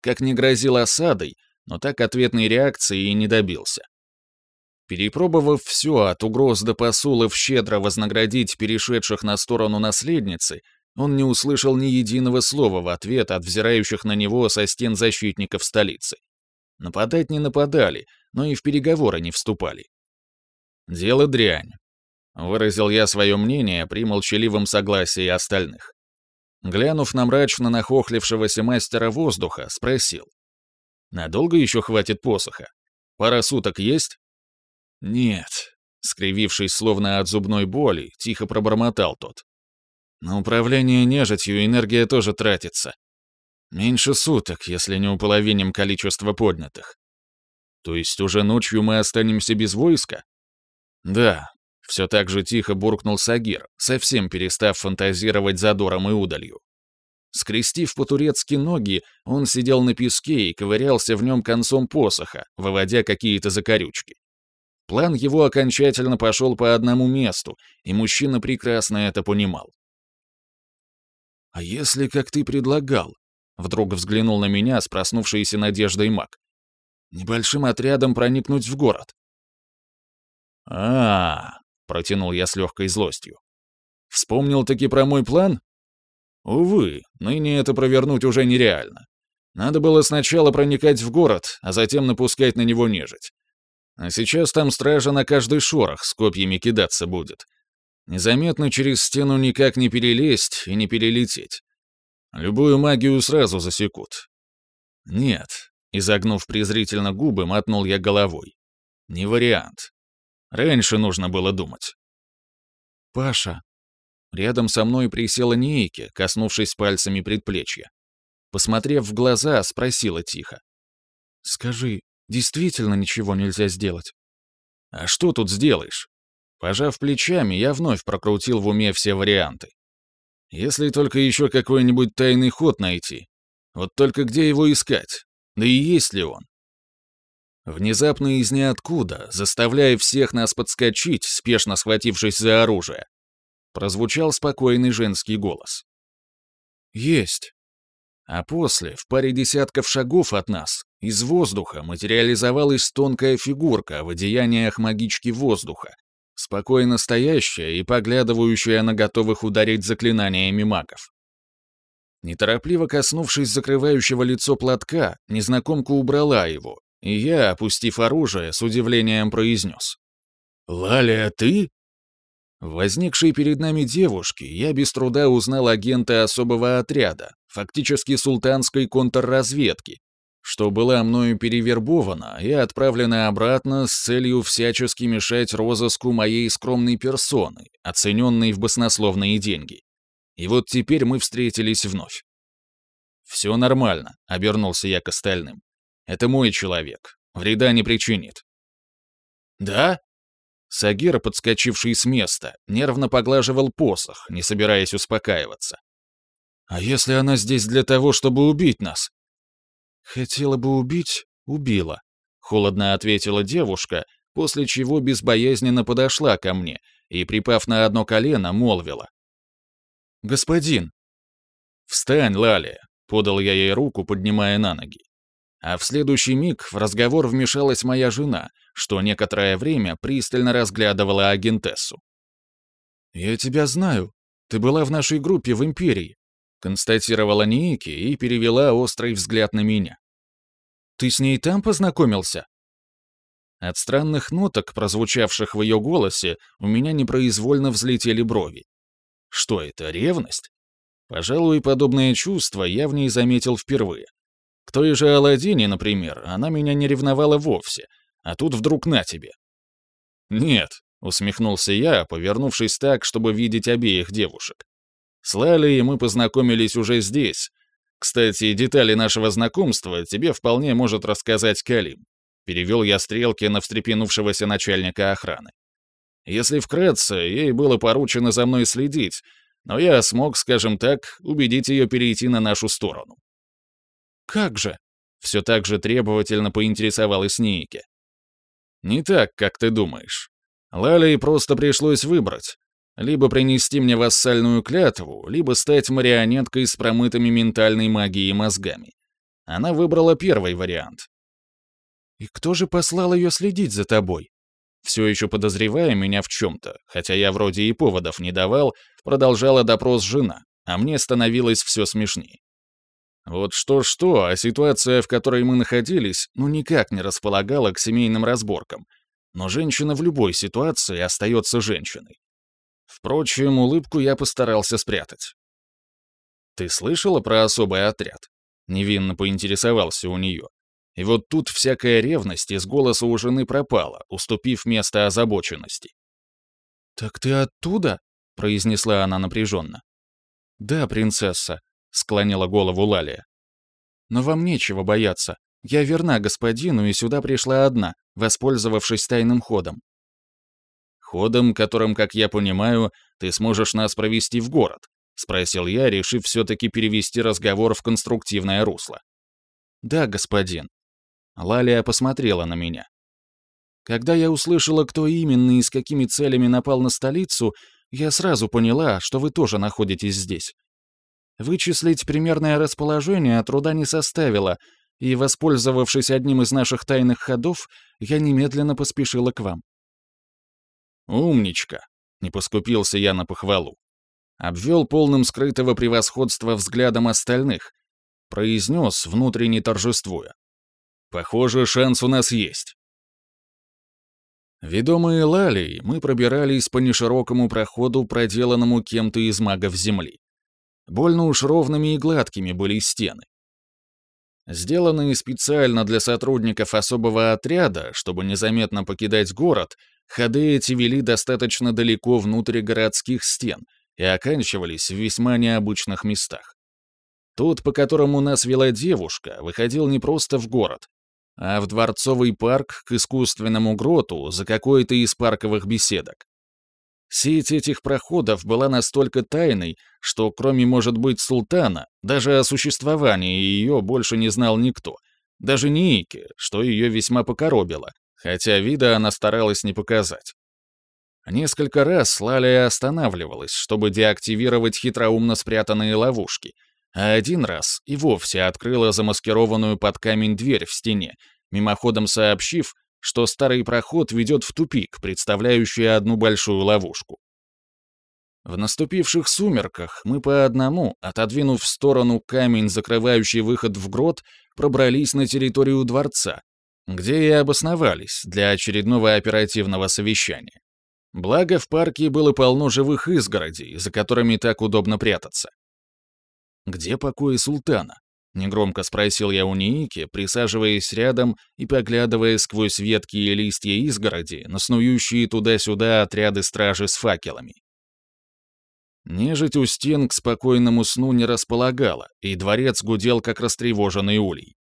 A: как ни грозил осадой, но так ответной реакции и не добился. Перепробовав все от угроз до посулов щедро вознаградить перешедших на сторону наследницы, он не услышал ни единого слова в ответ от взирающих на него со стен защитников столицы. Нападать не нападали, но и в переговоры не вступали. «Дело дрянь», — выразил я свое мнение при молчаливом согласии остальных. Глянув на мрачно нахохлившегося мастера воздуха, спросил. «Надолго еще хватит посоха? Пара суток есть?» «Нет», — скривившись словно от зубной боли, тихо пробормотал тот. «На управление нежитью энергия тоже тратится. Меньше суток, если не уполовиним количество поднятых. То есть уже ночью мы останемся без войска? Да, все так же тихо буркнул Сагир, совсем перестав фантазировать задором и удалью. Скрестив по-турецки ноги, он сидел на песке и ковырялся в нем концом посоха, выводя какие-то закорючки. План его окончательно пошел по одному месту, и мужчина прекрасно это понимал. «А если, как ты предлагал?» — вдруг взглянул на меня с проснувшейся надеждой маг. «Небольшим отрядом проникнуть в город». «А-а-а!» Протянул я с легкой злостью. Вспомнил-таки про мой план? Увы, ныне это провернуть уже нереально. Надо было сначала проникать в город, а затем напускать на него нежить. А сейчас там стража на каждый шорох с копьями кидаться будет. Незаметно через стену никак не перелезть и не перелететь. Любую магию сразу засекут. Нет, изогнув презрительно губы, мотнул я головой. Не вариант. Раньше нужно было думать. «Паша». Рядом со мной присела Нейки, коснувшись пальцами предплечья. Посмотрев в глаза, спросила тихо. «Скажи, действительно ничего нельзя сделать?» «А что тут сделаешь?» Пожав плечами, я вновь прокрутил в уме все варианты. Если только еще какой-нибудь тайный ход найти. Вот только где его искать? Да и есть ли он? Внезапно из ниоткуда, заставляя всех нас подскочить, спешно схватившись за оружие, прозвучал спокойный женский голос. «Есть». А после, в паре десятков шагов от нас, из воздуха материализовалась тонкая фигурка в одеяниях магички воздуха, спокойно стоящая и поглядывающая на готовых ударить заклинаниями магов. Неторопливо коснувшись закрывающего лицо платка, незнакомка убрала его, и я, опустив оружие, с удивлением произнес. «Лаля, ты?» В возникшей перед нами девушке я без труда узнал агента особого отряда, фактически султанской контрразведки, что была мною перевербована и отправлена обратно с целью всячески мешать розыску моей скромной персоны, оцененной в баснословные деньги. И вот теперь мы встретились вновь. «Все нормально», — обернулся я к остальным. Это мой человек. Вреда не причинит». «Да?» Сагир, подскочивший с места, нервно поглаживал посох, не собираясь успокаиваться. «А если она здесь для того, чтобы убить нас?» «Хотела бы убить, убила», — холодно ответила девушка, после чего безбоязненно подошла ко мне и, припав на одно колено, молвила. «Господин!» «Встань, Лалия!» — подал я ей руку, поднимая на ноги. А в следующий миг в разговор вмешалась моя жена, что некоторое время пристально разглядывала агентессу. «Я тебя знаю. Ты была в нашей группе в Империи», констатировала Ники и перевела острый взгляд на меня. «Ты с ней там познакомился?» От странных ноток, прозвучавших в ее голосе, у меня непроизвольно взлетели брови. Что это, ревность? Пожалуй, подобное чувство я в ней заметил впервые. К той же Аладдине, например, она меня не ревновала вовсе, а тут вдруг на тебе. «Нет», — усмехнулся я, повернувшись так, чтобы видеть обеих девушек. «С Лалей мы познакомились уже здесь. Кстати, детали нашего знакомства тебе вполне может рассказать Калим». Перевел я стрелки на встрепенувшегося начальника охраны. Если вкратце, ей было поручено за мной следить, но я смог, скажем так, убедить ее перейти на нашу сторону. «Как же?» — все так же требовательно поинтересовалась Нейке. «Не так, как ты думаешь. Лалей просто пришлось выбрать. Либо принести мне вассальную клятву, либо стать марионеткой с промытыми ментальной магией мозгами. Она выбрала первый вариант. «И кто же послал ее следить за тобой?» Все еще подозревая меня в чем-то, хотя я вроде и поводов не давал, продолжала допрос жена, а мне становилось все смешнее. Вот что-что, а ситуация, в которой мы находились, ну никак не располагала к семейным разборкам. Но женщина в любой ситуации остается женщиной. Впрочем, улыбку я постарался спрятать. «Ты слышала про особый отряд?» Невинно поинтересовался у нее. И вот тут всякая ревность из голоса у жены пропала, уступив место озабоченности. «Так ты оттуда?» — произнесла она напряженно. «Да, принцесса», — склонила голову Лалия. «Но вам нечего бояться. Я верна господину и сюда пришла одна, воспользовавшись тайным ходом». «Ходом, которым, как я понимаю, ты сможешь нас провести в город», — спросил я, решив все-таки перевести разговор в конструктивное русло. «Да, господин», Лалия посмотрела на меня. Когда я услышала, кто именно и с какими целями напал на столицу, я сразу поняла, что вы тоже находитесь здесь. Вычислить примерное расположение труда не составило, и, воспользовавшись одним из наших тайных ходов, я немедленно поспешила к вам. «Умничка!» — не поскупился я на похвалу. Обвел полным скрытого превосходства взглядом остальных, произнес, внутренне торжествуя. Похоже, шанс у нас есть. Ведомые Лалей, мы пробирались по неширокому проходу, проделанному кем-то из магов Земли. Больно уж ровными и гладкими были стены. Сделанные специально для сотрудников особого отряда, чтобы незаметно покидать город, ходы эти вели достаточно далеко внутрь городских стен и оканчивались в весьма необычных местах. Тот, по которому нас вела девушка, выходил не просто в город, а в Дворцовый парк к искусственному гроту за какой-то из парковых беседок. Сеть этих проходов была настолько тайной, что кроме, может быть, султана, даже о существовании ее больше не знал никто, даже Ники, что ее весьма покоробило, хотя вида она старалась не показать. Несколько раз Лалия останавливалась, чтобы деактивировать хитроумно спрятанные ловушки — а один раз и вовсе открыла замаскированную под камень дверь в стене, мимоходом сообщив, что старый проход ведет в тупик, представляющий одну большую ловушку. В наступивших сумерках мы по одному, отодвинув в сторону камень, закрывающий выход в грот, пробрались на территорию дворца, где и обосновались для очередного оперативного совещания. Благо, в парке было полно живых изгородей, за которыми так удобно прятаться. «Где покои султана?» — негромко спросил я у Ники, присаживаясь рядом и поглядывая сквозь ветки и листья изгороди на снующие туда-сюда отряды стражи с факелами. Нежить у стен к спокойному сну не располагала, и дворец гудел, как растревоженный улей.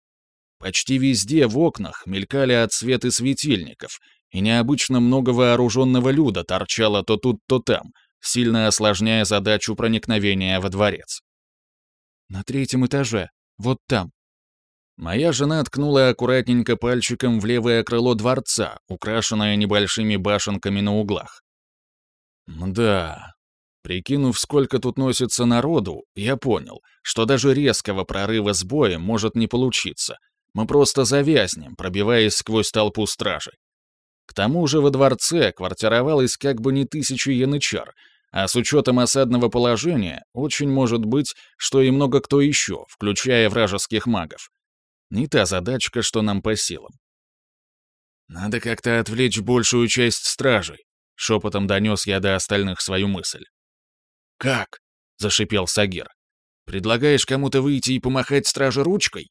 A: Почти везде в окнах мелькали отсветы светильников, и необычно много вооруженного люда торчало то тут, то там, сильно осложняя задачу проникновения во дворец. «На третьем этаже. Вот там». Моя жена ткнула аккуратненько пальчиком в левое крыло дворца, украшенное небольшими башенками на углах. Да, прикинув, сколько тут носится народу, я понял, что даже резкого прорыва с боем может не получиться. Мы просто завязнем, пробиваясь сквозь толпу стражей. К тому же во дворце квартировалось как бы не тысячи янычар, а с учетом осадного положения, очень может быть, что и много кто еще, включая вражеских магов. Не та задачка, что нам по силам. «Надо как-то отвлечь большую часть стражей», — шепотом донес я до остальных свою мысль. «Как?» — зашипел Сагир. «Предлагаешь кому-то выйти и помахать страже ручкой?»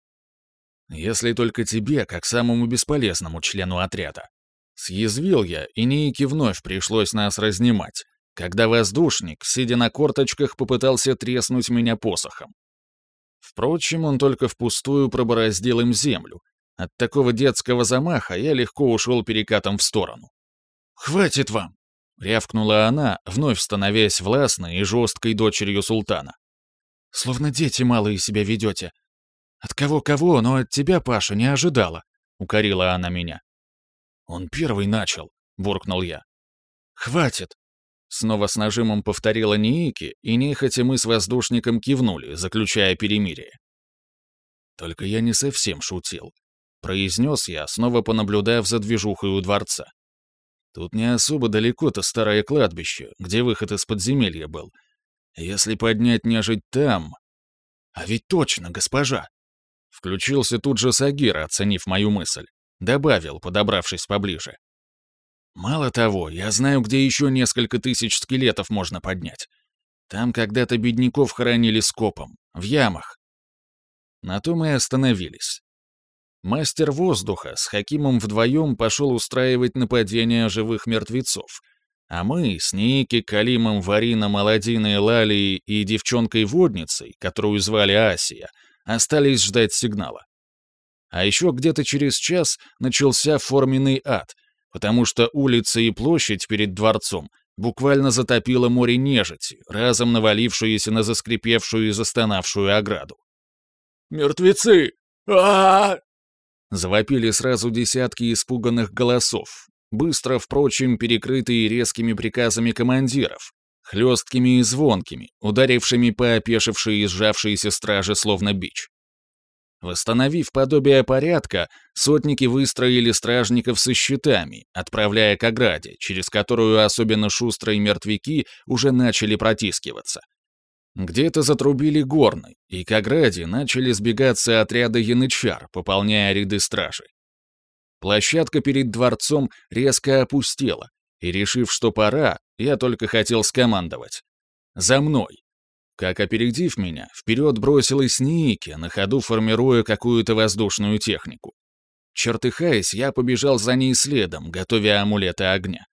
A: «Если только тебе, как самому бесполезному члену отряда». Съязвил я, и Нейке вновь пришлось нас разнимать, когда воздушник, сидя на корточках, попытался треснуть меня посохом. Впрочем, он только впустую пробороздил им землю. От такого детского замаха я легко ушел перекатом в сторону. «Хватит вам!» — рявкнула она, вновь становясь властной и жесткой дочерью султана. «Словно дети малые себя ведете. От кого-кого, но от тебя, Паша, не ожидала», — укорила она меня. «Он первый начал», — буркнул я. «Хватит!» Снова с нажимом повторила Ники, и нехотя мы с воздушником кивнули, заключая перемирие. «Только я не совсем шутил», — произнес я, снова понаблюдав за движухой у дворца. «Тут не особо далеко-то старое кладбище, где выход из подземелья был. Если поднять нежить там...
B: А ведь точно, госпожа.
A: Включился тут же Сагир, оценив мою мысль. Добавил, подобравшись поближе. Мало того, я знаю, где еще несколько тысяч скелетов можно поднять. Там когда-то бедняков хоронили скопом, в ямах. На том и остановились. Мастер воздуха с Хакимом вдвоем пошел устраивать нападение живых мертвецов, а мы с Ники, Калимом, Варином, Аладдиной, Лалией и девчонкой-водницей, которую звали Асия, остались ждать сигнала. А еще где-то через час начался форменный ад, потому что улица и площадь перед дворцом буквально затопило море нежити, разом навалившуюся на заскрипевшую и застонавшую ограду.
B: «Мертвецы! а, -а, -а
A: Завопили сразу десятки испуганных голосов, быстро, впрочем, перекрытые резкими приказами командиров, хлесткими и звонкими, ударившими по опешившей и сжавшейся страже словно бич. Восстановив подобие порядка, сотники выстроили стражников со щитами, отправляя к ограде, через которую особенно шустрые мертвяки уже начали протискиваться. Где-то затрубили горны, и к ограде начали сбегаться отряды янычар, пополняя ряды стражи. Площадка перед дворцом резко опустела, и, решив, что пора, я только хотел скомандовать. «За мной!» Как опередив меня, вперед бросилась Ники, на ходу формируя какую-то воздушную технику. Чертыхаясь, я побежал за ней следом, готовя амулеты огня.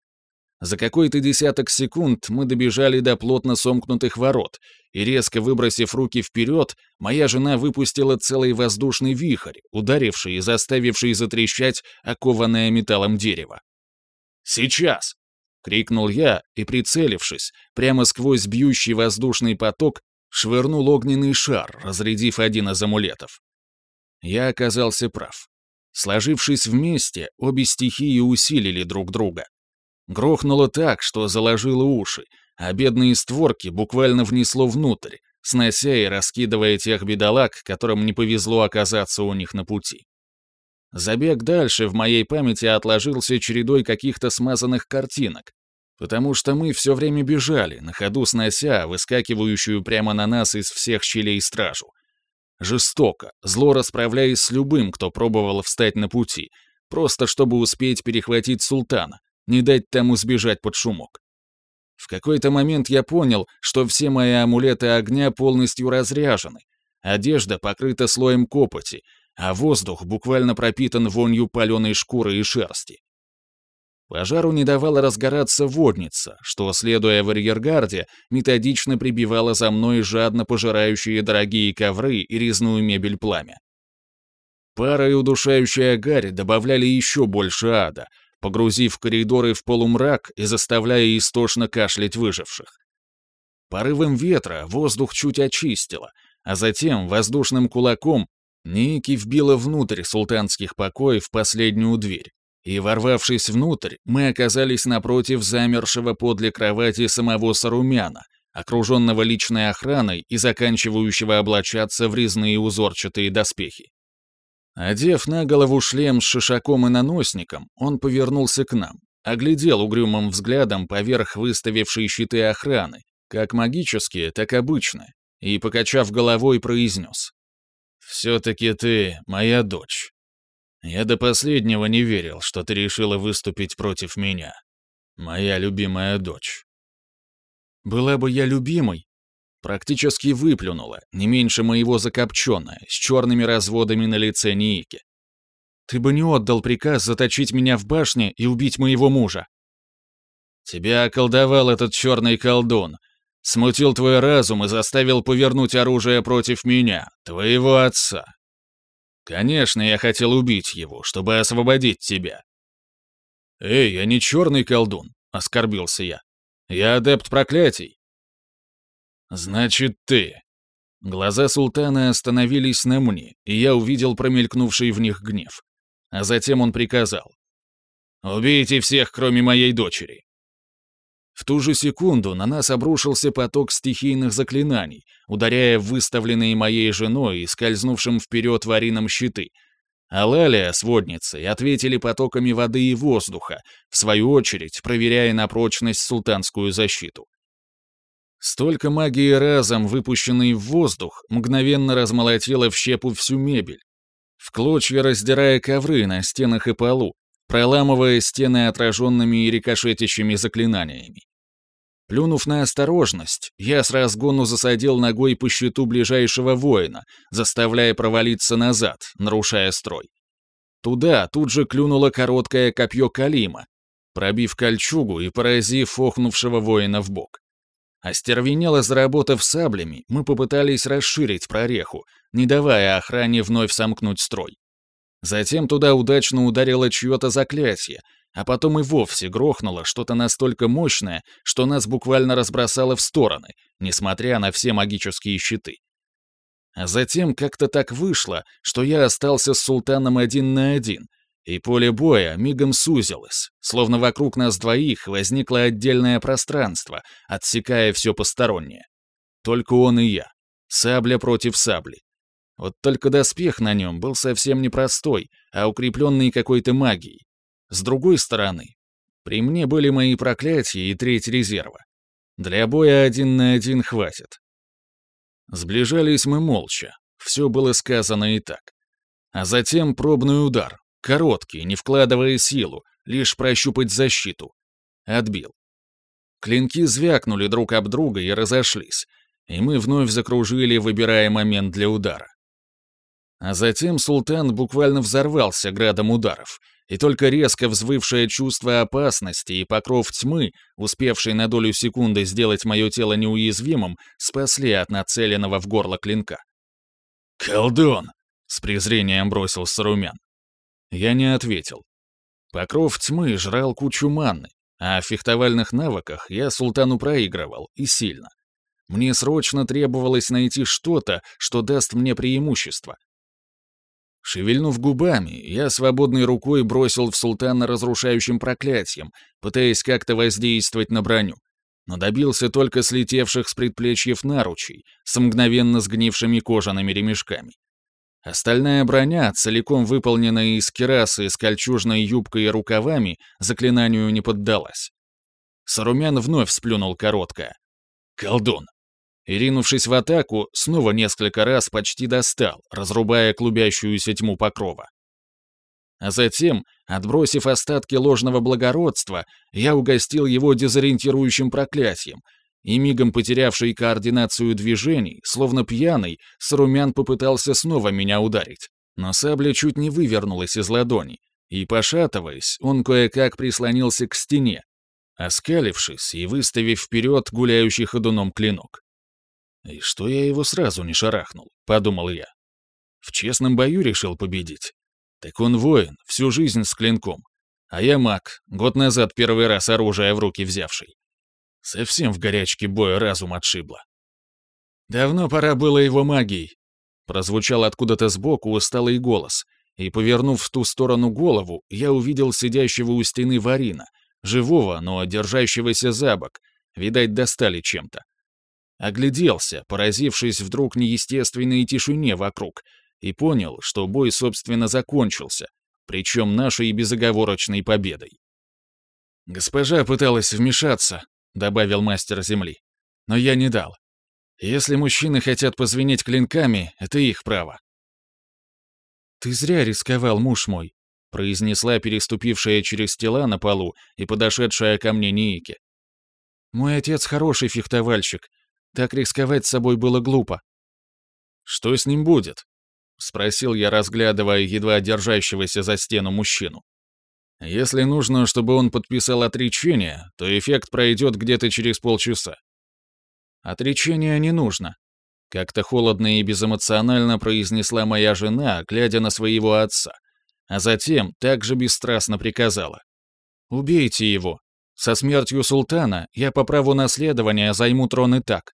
A: За какой-то десяток секунд мы добежали до плотно сомкнутых ворот, и резко выбросив руки вперед, моя жена выпустила целый воздушный вихрь, ударивший и заставивший затрещать окованное металлом дерево. «Сейчас!» — крикнул я и, прицелившись, прямо сквозь бьющий воздушный поток, швырнул огненный шар, разрядив один из амулетов. Я оказался прав. Сложившись вместе, обе стихии усилили друг друга. Грохнуло так, что заложило уши, а бедные створки буквально внесло внутрь, снося и раскидывая тех бедолаг, которым не повезло оказаться у них на пути. Забег дальше в моей памяти отложился чередой каких-то смазанных картинок, потому что мы все время бежали, на ходу снося выскакивающую прямо на нас из всех щелей стражу. Жестоко, зло расправляясь с любым, кто пробовал встать на пути, просто чтобы успеть перехватить султана, не дать тому сбежать под шумок. В какой-то момент я понял, что все мои амулеты огня полностью разряжены, одежда покрыта слоем копоти, а воздух буквально пропитан вонью паленой шкуры и шерсти. Пожару не давала разгораться водница, что, следуя в арьергарде, методично прибивала за мной жадно пожирающие дорогие ковры и резную мебель пламя. Пара и удушающая гарь добавляли еще больше ада, погрузив коридоры в полумрак и заставляя истошно кашлять выживших. Порывом ветра воздух чуть очистило, а затем воздушным кулаком Ники вбила внутрь султанских покоев последнюю дверь, и, ворвавшись внутрь, мы оказались напротив замершего подле кровати самого Сарумяна, окруженного личной охраной и заканчивающего облачаться в резные узорчатые доспехи. Одев на голову шлем с шишаком и наносником, он повернулся к нам, оглядел угрюмым взглядом поверх выставившей щиты охраны, как магические, так обычные, и, покачав головой, произнес. «Все-таки ты моя дочь. Я до последнего не верил, что ты решила выступить против меня. Моя любимая дочь». «Была бы я любимой, Практически выплюнула, не меньше моего закопченная, с черными разводами на лице Ники. «Ты бы не отдал приказ заточить меня в башне и убить моего мужа». «Тебя околдовал этот черный колдун, смутил твой разум и заставил повернуть оружие против меня, твоего отца. Конечно, я хотел убить его, чтобы освободить тебя». «Эй, я не черный колдун», — оскорбился я. «Я адепт проклятий. «Значит, ты...» Глаза султана остановились на мне, и я увидел промелькнувший в них гнев. А затем он приказал. «Убейте всех, кроме моей дочери!» В ту же секунду на нас обрушился поток стихийных заклинаний, ударяя в выставленные моей женой и скользнувшим вперед варином щиты. А Лалия с водницей ответили потоками воды и воздуха, в свою очередь проверяя на прочность султанскую защиту. Столько магии разом, выпущенной в воздух, мгновенно размолотило в щепу всю мебель, в клочья раздирая ковры на стенах и полу, проламывая стены отраженными и рикошетящими заклинаниями. Плюнув на осторожность, я с разгону засадил ногой по щиту ближайшего воина, заставляя провалиться назад, нарушая строй. Туда тут же клюнуло короткое копье Калима, пробив кольчугу и поразив охнувшего воина в бок. Остервенело заработав саблями, мы попытались расширить прореху, не давая охране вновь сомкнуть строй. Затем туда удачно ударило чье-то заклятие, а потом и вовсе грохнуло что-то настолько мощное, что нас буквально разбросало в стороны, несмотря на все магические щиты. А затем как-то так вышло, что я остался с султаном один на один, и поле боя мигом сузилось, словно вокруг нас двоих возникло отдельное пространство, отсекая все постороннее. Только он и я. Сабля против сабли. Вот только доспех на нем был совсем непростой, а укрепленный какой-то магией. С другой стороны, при мне были мои проклятия и треть резерва. Для боя один на один хватит. Сближались мы молча, все было сказано и так. А затем пробный удар, короткий, не вкладывая силу, лишь прощупать защиту. Отбил. Клинки звякнули друг об друга и разошлись, и мы вновь закружили, выбирая момент для удара. А затем султан буквально взорвался градом ударов, и только резко взвывшее чувство опасности и покров тьмы, успевший на долю секунды сделать мое тело неуязвимым, спасли от нацеленного в горло клинка.
B: «Колдун!»
A: — с презрением бросил Сарумян. Я не ответил. Покров тьмы жрал кучу манны, а в фехтовальных навыках я султану проигрывал, и сильно. Мне срочно требовалось найти что-то, что даст мне преимущество, Шевельнув губами, я свободной рукой бросил в султана разрушающим проклятием, пытаясь как-то воздействовать на броню, но добился только слетевших с предплечьев наручей с мгновенно сгнившими кожаными ремешками. Остальная броня, целиком выполненная из керасы с кольчужной юбкой и рукавами, заклинанию не поддалась. Сарумян вновь сплюнул короткое. «Колдун, и, ринувшись в атаку, снова несколько раз почти достал, разрубая клубящуюся тьму покрова. А затем, отбросив остатки ложного благородства, я угостил его дезориентирующим проклятием, и мигом потерявший координацию движений, словно пьяный, Сарумян попытался снова меня ударить. Но сабля чуть не вывернулась из ладони, и, пошатываясь, он кое-как прислонился к стене, оскалившись и выставив вперед гуляющий ходуном клинок. И что я его сразу не шарахнул, подумал я. В честном бою решил победить. Так он воин, всю жизнь с клинком. А я маг, год назад первый раз оружие в руки взявший. Совсем в горячке боя разум отшибло. Давно пора было его магией. Прозвучал откуда-то сбоку усталый голос, и, повернув в ту сторону голову, я увидел сидящего у стены Варина, живого, но держащегося за бок, видать, достали чем-то. Огляделся, поразившись вдруг неестественной тишине вокруг, и понял, что бой, собственно, закончился, причем нашей безоговорочной победой. «Госпожа пыталась вмешаться», — добавил мастер земли, — «но я не дал. Если мужчины хотят позвенеть клинками, это их право». «Ты зря рисковал, муж мой», — произнесла переступившая через тела на полу и подошедшая ко мне Ники. «Мой отец хороший фехтовальщик, так рисковать собой было глупо. «Что с ним будет?» — спросил я, разглядывая едва держащегося за стену мужчину. «Если нужно, чтобы он подписал отречение, то эффект пройдет где-то через полчаса». «Отречение не нужно», — как-то холодно и безэмоционально произнесла моя жена, глядя на своего отца, а затем также бесстрастно приказала. «Убейте его. Со смертью султана я по праву наследования займу трон и так.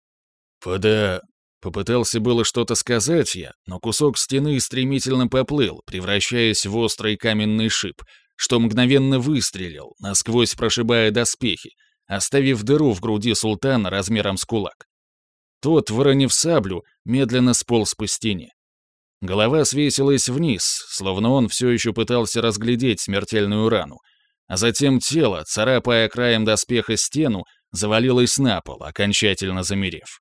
B: «Пода...»
A: Попытался было что-то сказать я, но кусок стены стремительно поплыл, превращаясь в острый каменный шип, что мгновенно выстрелил, насквозь прошибая доспехи, оставив дыру в груди султана размером с кулак. Тот, выронив саблю, медленно сполз по стене. Голова свесилась вниз, словно он все еще пытался разглядеть смертельную рану, а затем тело, царапая краем доспеха стену, завалилась на пол, окончательно замерев.